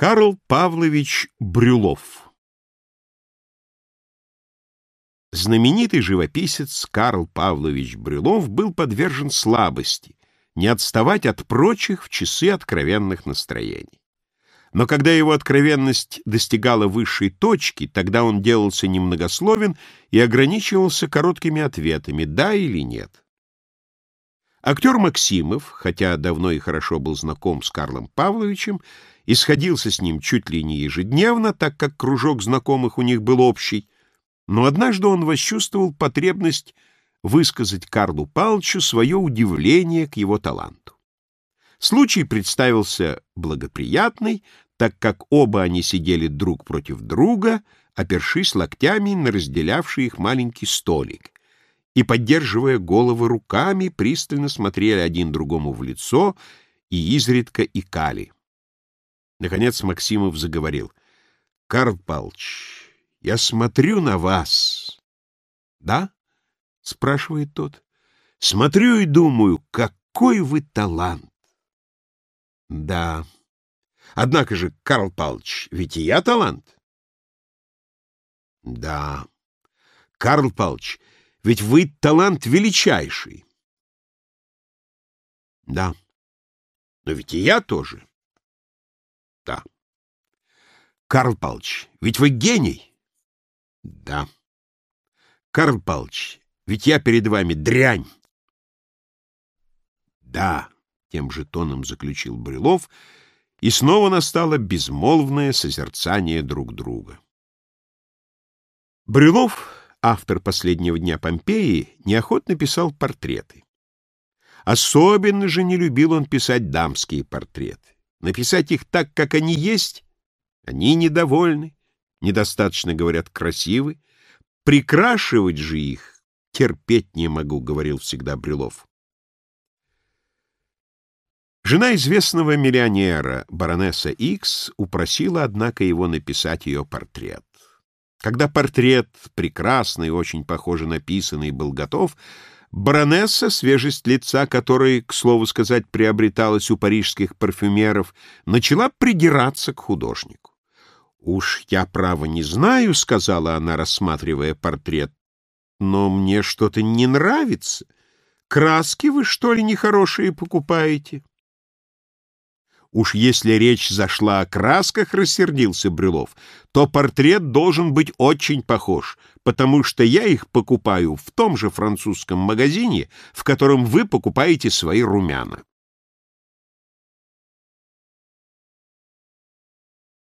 Карл Павлович Брюлов Знаменитый живописец Карл Павлович Брюлов был подвержен слабости, не отставать от прочих в часы откровенных настроений. Но когда его откровенность достигала высшей точки, тогда он делался немногословен и ограничивался короткими ответами «да» или «нет». Актер Максимов, хотя давно и хорошо был знаком с Карлом Павловичем, и сходился с ним чуть ли не ежедневно, так как кружок знакомых у них был общий, но однажды он восчувствовал потребность высказать Карлу Павловичу свое удивление к его таланту. Случай представился благоприятный, так как оба они сидели друг против друга, опершись локтями на разделявший их маленький столик, и, поддерживая головы руками, пристально смотрели один другому в лицо и изредка икали. Наконец Максимов заговорил. — Карл Павлович, я смотрю на вас. — Да? — спрашивает тот. — Смотрю и думаю, какой вы талант. — Да. Однако же, Карл Павлович, ведь и я талант. — Да. Карл Павлович, ведь вы талант величайший. Да. Но ведь и я тоже. Да. Карл Павлович, ведь вы гений. Да. Карл Павлович, ведь я перед вами дрянь. Да, тем же тоном заключил Брюлов, и снова настало безмолвное созерцание друг друга. Брюлов автор «Последнего дня Помпеи», неохотно писал портреты. Особенно же не любил он писать дамские портреты. Написать их так, как они есть, они недовольны, недостаточно, говорят, красивы. Прикрашивать же их терпеть не могу, говорил всегда Брюлов. Жена известного миллионера, баронесса Икс, упросила, однако, его написать ее портрет. Когда портрет, прекрасный, очень похоже написанный, был готов, баронесса, свежесть лица которой, к слову сказать, приобреталась у парижских парфюмеров, начала придираться к художнику. «Уж я, право, не знаю», — сказала она, рассматривая портрет, — «но мне что-то не нравится. Краски вы, что ли, нехорошие покупаете?» Уж если речь зашла о красках, рассердился Брюлов, то портрет должен быть очень похож, потому что я их покупаю в том же французском магазине, в котором вы покупаете свои румяна.